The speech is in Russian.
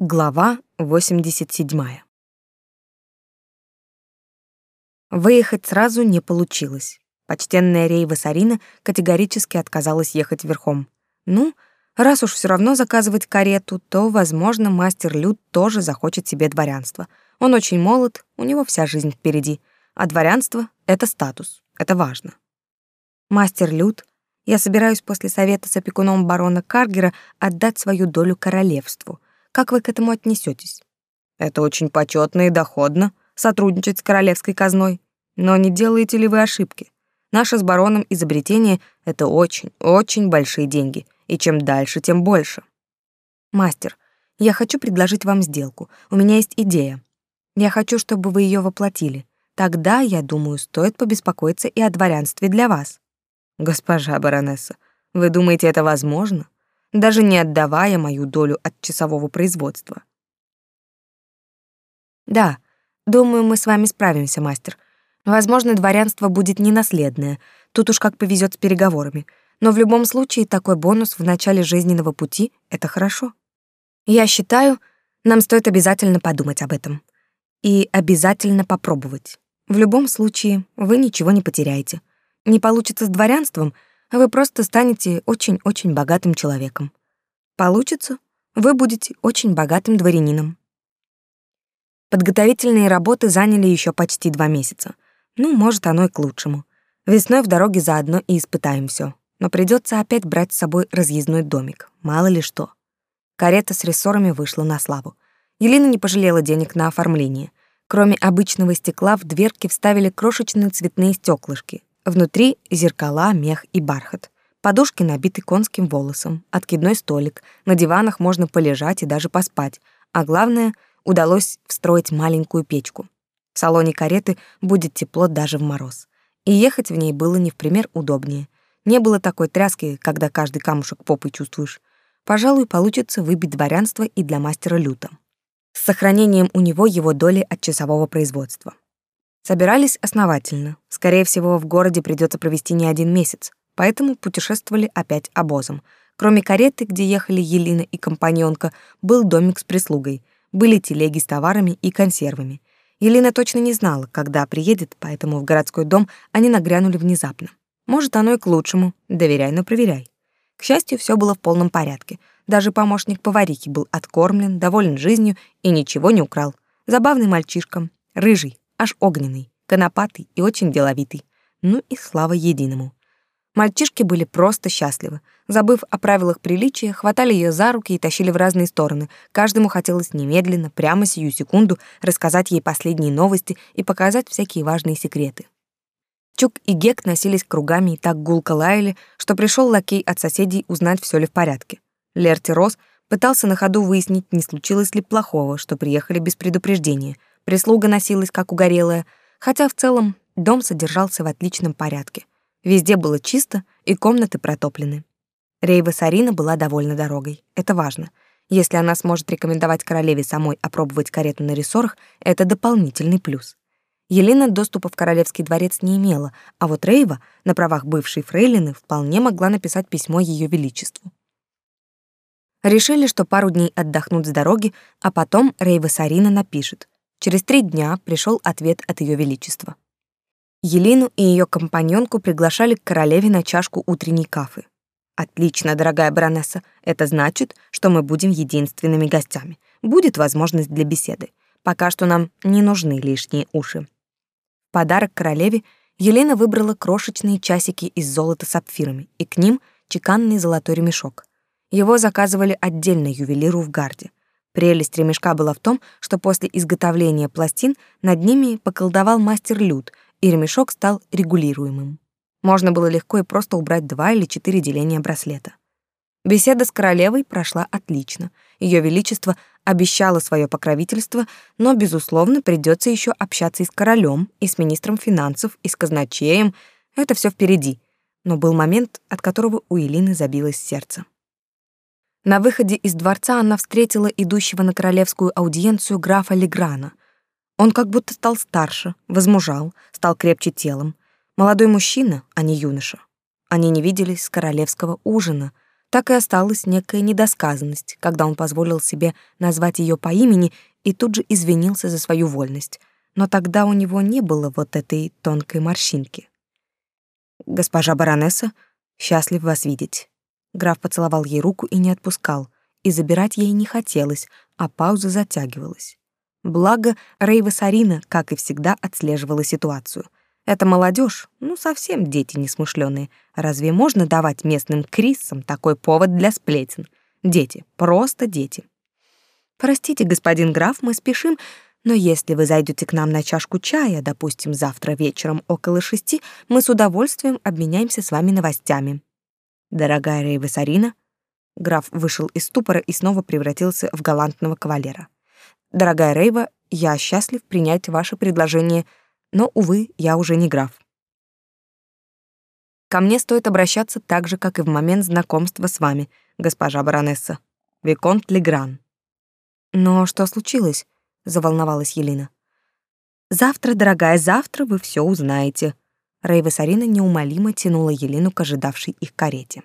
Глава 87. Выехать сразу не получилось. Почтенная Рейва Сарина категорически отказалась ехать верхом. Ну, раз уж все равно заказывать карету, то, возможно, мастер Люд тоже захочет себе дворянство. Он очень молод, у него вся жизнь впереди, а дворянство — это статус, это важно. Мастер Люд, я собираюсь после совета с опекуном барона Каргера отдать свою долю королевству — как вы к этому отнесетесь? Это очень почетно и доходно сотрудничать с королевской казной. Но не делаете ли вы ошибки? Наше с бароном изобретение — это очень, очень большие деньги, и чем дальше, тем больше. Мастер, я хочу предложить вам сделку. У меня есть идея. Я хочу, чтобы вы ее воплотили. Тогда, я думаю, стоит побеспокоиться и о дворянстве для вас. Госпожа баронесса, вы думаете, это возможно? Даже не отдавая мою долю от часового производства. Да, думаю, мы с вами справимся, мастер. Возможно, дворянство будет ненаследное, тут уж как повезет с переговорами, но в любом случае такой бонус в начале жизненного пути — это хорошо. Я считаю, нам стоит обязательно подумать об этом. И обязательно попробовать. В любом случае, вы ничего не потеряете. Не получится с дворянством — вы просто станете очень-очень богатым человеком. Получится, вы будете очень богатым дворянином. Подготовительные работы заняли еще почти два месяца. Ну, может, оно и к лучшему. Весной в дороге заодно и испытаем все. Но придется опять брать с собой разъездной домик. Мало ли что. Карета с рессорами вышла на славу. Елена не пожалела денег на оформление. Кроме обычного стекла в дверки вставили крошечные цветные стеклышки, Внутри зеркала, мех и бархат. Подушки набиты конским волосом, откидной столик, на диванах можно полежать и даже поспать, а главное, удалось встроить маленькую печку. В салоне кареты будет тепло даже в мороз. И ехать в ней было не в пример удобнее. Не было такой тряски, когда каждый камушек попой чувствуешь. Пожалуй, получится выбить дворянство и для мастера люта. С сохранением у него его доли от часового производства. Собирались основательно. Скорее всего, в городе придется провести не один месяц, поэтому путешествовали опять обозом. Кроме кареты, где ехали Елена и компаньонка, был домик с прислугой, были телеги с товарами и консервами. Елена точно не знала, когда приедет, поэтому в городской дом они нагрянули внезапно. Может, оно и к лучшему. Доверяй, но проверяй. К счастью, все было в полном порядке. Даже помощник поварихи был откормлен, доволен жизнью и ничего не украл. Забавный мальчишка, рыжий, аж огненный, конопатый и очень деловитый. Ну и слава единому. Мальчишки были просто счастливы. Забыв о правилах приличия, хватали ее за руки и тащили в разные стороны. Каждому хотелось немедленно, прямо сию секунду, рассказать ей последние новости и показать всякие важные секреты. Чук и Гек носились кругами и так гулко лаяли, что пришел лакей от соседей узнать, все ли в порядке. Лерти Рос пытался на ходу выяснить, не случилось ли плохого, что приехали без предупреждения — Прислуга носилась как угорелая, хотя в целом дом содержался в отличном порядке. Везде было чисто, и комнаты протоплены. Рейва Сарина была довольна дорогой. Это важно. Если она сможет рекомендовать королеве самой опробовать карету на рессорах, это дополнительный плюс. Елена доступа в королевский дворец не имела, а вот Рейва, на правах бывшей фрейлины, вполне могла написать письмо ее величеству. Решили, что пару дней отдохнут с дороги, а потом Рейва Сарина напишет. Через три дня пришел ответ от Ее Величества. Елину и ее компаньонку приглашали к королеве на чашку утренней кафы. Отлично, дорогая баронесса, это значит, что мы будем единственными гостями. Будет возможность для беседы. Пока что нам не нужны лишние уши. подарок королеве Елена выбрала крошечные часики из золота с сапфирами, и к ним чеканный золотой ремешок. Его заказывали отдельно ювелиру в гарде. Прелесть ремешка была в том, что после изготовления пластин над ними поколдовал мастер Люд, и ремешок стал регулируемым. Можно было легко и просто убрать два или четыре деления браслета. Беседа с королевой прошла отлично. Ее величество обещало свое покровительство, но, безусловно, придется еще общаться и с королем, и с министром финансов, и с казначеем. Это все впереди. Но был момент, от которого у Элины забилось сердце. На выходе из дворца она встретила идущего на королевскую аудиенцию графа Леграна. Он как будто стал старше, возмужал, стал крепче телом. Молодой мужчина, а не юноша. Они не виделись с королевского ужина. Так и осталась некая недосказанность, когда он позволил себе назвать ее по имени и тут же извинился за свою вольность. Но тогда у него не было вот этой тонкой морщинки. «Госпожа баронесса, счастлив вас видеть». Граф поцеловал ей руку и не отпускал, и забирать ей не хотелось, а пауза затягивалась. Благо, Рейва Сарина, как и всегда, отслеживала ситуацию. Это молодежь, ну совсем дети несмышленые. Разве можно давать местным крисам такой повод для сплетен? Дети, просто дети. Простите, господин граф, мы спешим, но если вы зайдете к нам на чашку чая, допустим, завтра вечером около шести, мы с удовольствием обменяемся с вами новостями. Дорогая Рейва Сарина, граф вышел из ступора и снова превратился в галантного кавалера. Дорогая Рейва, я счастлив принять ваше предложение, но, увы, я уже не граф. Ко мне стоит обращаться так же, как и в момент знакомства с вами, госпожа баронесса. Виконт Легран. Но что случилось? заволновалась Елена. Завтра, дорогая, завтра вы все узнаете. Рейва Сарина неумолимо тянула Елену к ожидавшей их карете.